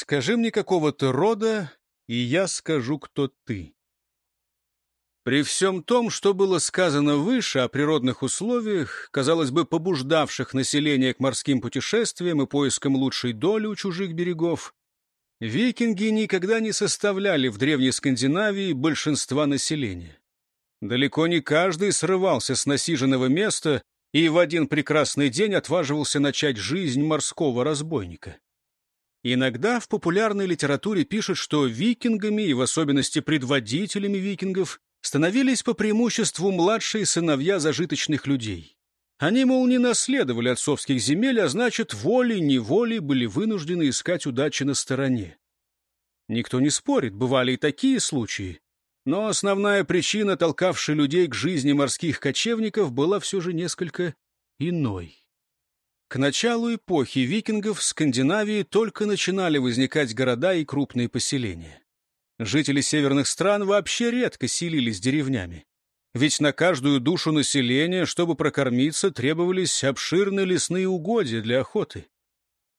Скажи мне, какого ты рода, и я скажу, кто ты. При всем том, что было сказано выше о природных условиях, казалось бы, побуждавших население к морским путешествиям и поискам лучшей доли у чужих берегов, викинги никогда не составляли в Древней Скандинавии большинства населения. Далеко не каждый срывался с насиженного места и в один прекрасный день отваживался начать жизнь морского разбойника. Иногда в популярной литературе пишут, что викингами, и в особенности предводителями викингов, становились по преимуществу младшие сыновья зажиточных людей. Они, мол, не наследовали отцовских земель, а значит, волей-неволей были вынуждены искать удачи на стороне. Никто не спорит, бывали и такие случаи. Но основная причина, толкавшая людей к жизни морских кочевников, была все же несколько иной. К началу эпохи викингов в Скандинавии только начинали возникать города и крупные поселения. Жители северных стран вообще редко селились деревнями. Ведь на каждую душу населения, чтобы прокормиться, требовались обширные лесные угодья для охоты.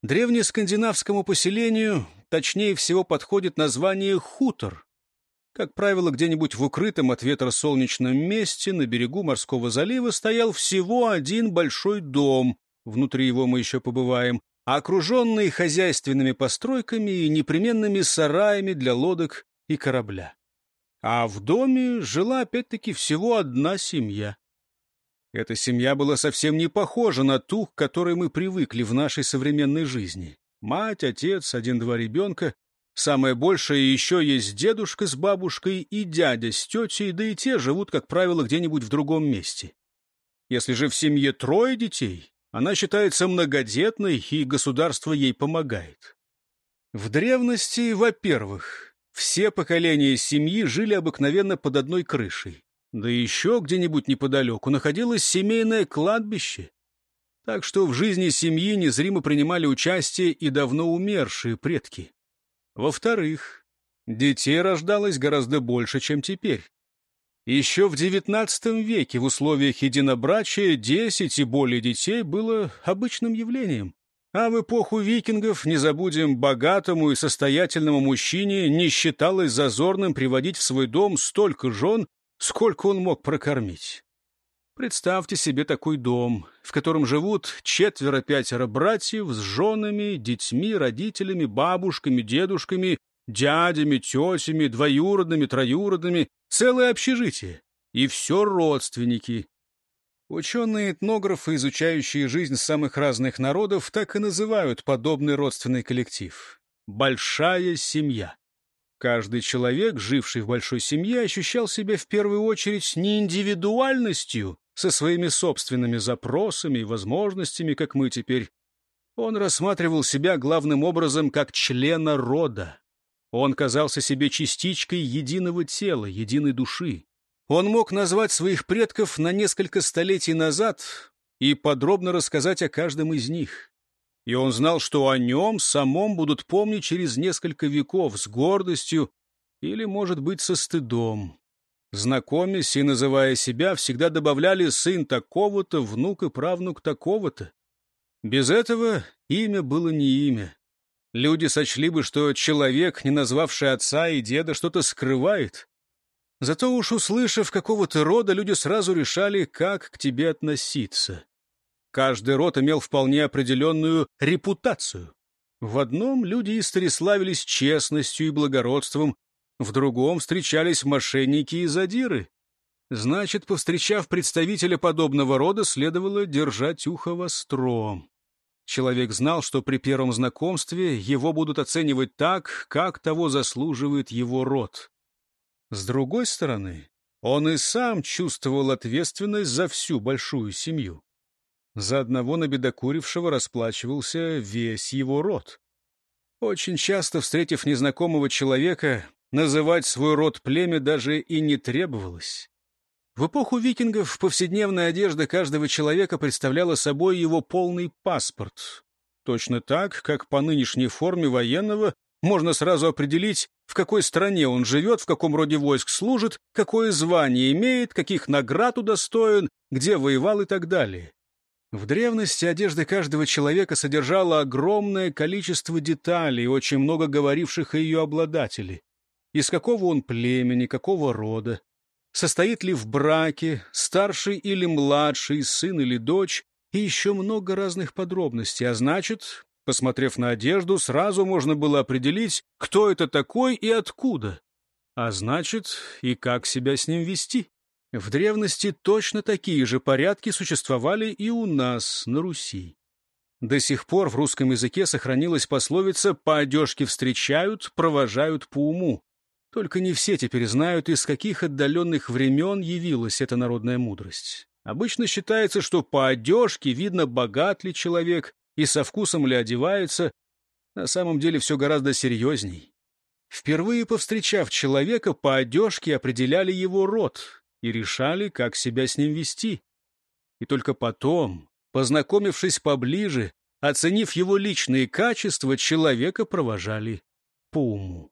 Древнескандинавскому поселению точнее всего подходит название «хутор». Как правило, где-нибудь в укрытом от ветра солнечном месте на берегу морского залива стоял всего один большой дом, внутри его мы еще побываем, окруженный хозяйственными постройками и непременными сараями для лодок и корабля. А в доме жила опять-таки всего одна семья. Эта семья была совсем не похожа на ту, к которой мы привыкли в нашей современной жизни. Мать, отец, один-два ребенка. Самое большее еще есть дедушка с бабушкой и дядя с тетей, да и те живут, как правило, где-нибудь в другом месте. Если же в семье трое детей, она считается многодетной, и государство ей помогает. В древности, во-первых, все поколения семьи жили обыкновенно под одной крышей. Да еще где-нибудь неподалеку находилось семейное кладбище. Так что в жизни семьи незримо принимали участие и давно умершие предки. Во-вторых, детей рождалось гораздо больше, чем теперь. Еще в XIX веке в условиях единобрачия десять и более детей было обычным явлением. А в эпоху викингов, не забудем, богатому и состоятельному мужчине не считалось зазорным приводить в свой дом столько жен, сколько он мог прокормить. Представьте себе такой дом, в котором живут четверо-пятеро братьев с женами, детьми, родителями, бабушками, дедушками, дядями, тетями, двоюродными, троюродными, целое общежитие. И все родственники, Ученые-этнографы, изучающие жизнь самых разных народов, так и называют подобный родственный коллектив — большая семья. Каждый человек, живший в большой семье, ощущал себя в первую очередь не индивидуальностью, со своими собственными запросами и возможностями, как мы теперь. Он рассматривал себя главным образом как члена рода. Он казался себе частичкой единого тела, единой души. Он мог назвать своих предков на несколько столетий назад и подробно рассказать о каждом из них. И он знал, что о нем самом будут помнить через несколько веков с гордостью или, может быть, со стыдом. Знакомясь и называя себя, всегда добавляли сын такого-то, внук и правнук такого-то. Без этого имя было не имя. Люди сочли бы, что человек, не назвавший отца и деда, что-то скрывает, Зато уж услышав какого-то рода, люди сразу решали, как к тебе относиться. Каждый род имел вполне определенную репутацию. В одном люди истори славились честностью и благородством, в другом встречались мошенники и задиры. Значит, повстречав представителя подобного рода, следовало держать ухо востро. Человек знал, что при первом знакомстве его будут оценивать так, как того заслуживает его род. С другой стороны, он и сам чувствовал ответственность за всю большую семью. За одного набедокурившего расплачивался весь его род. Очень часто, встретив незнакомого человека, называть свой род племя даже и не требовалось. В эпоху викингов повседневная одежда каждого человека представляла собой его полный паспорт. Точно так, как по нынешней форме военного можно сразу определить, в какой стране он живет, в каком роде войск служит, какое звание имеет, каких наград удостоен, где воевал и так далее. В древности одежда каждого человека содержала огромное количество деталей, очень много говоривших о ее обладателе. Из какого он племени, какого рода, состоит ли в браке, старший или младший, сын или дочь, и еще много разных подробностей, а значит, посмотрев на одежду, сразу можно было определить, кто это такой и откуда, а значит, и как себя с ним вести. В древности точно такие же порядки существовали и у нас, на Руси. До сих пор в русском языке сохранилась пословица «по одежке встречают, провожают по уму». Только не все теперь знают, из каких отдаленных времен явилась эта народная мудрость. Обычно считается, что по одежке видно, богат ли человек и со вкусом ли одевается. На самом деле все гораздо серьезней. Впервые повстречав человека, по одежке определяли его род, и решали, как себя с ним вести. И только потом, познакомившись поближе, оценив его личные качества, человека провожали по уму.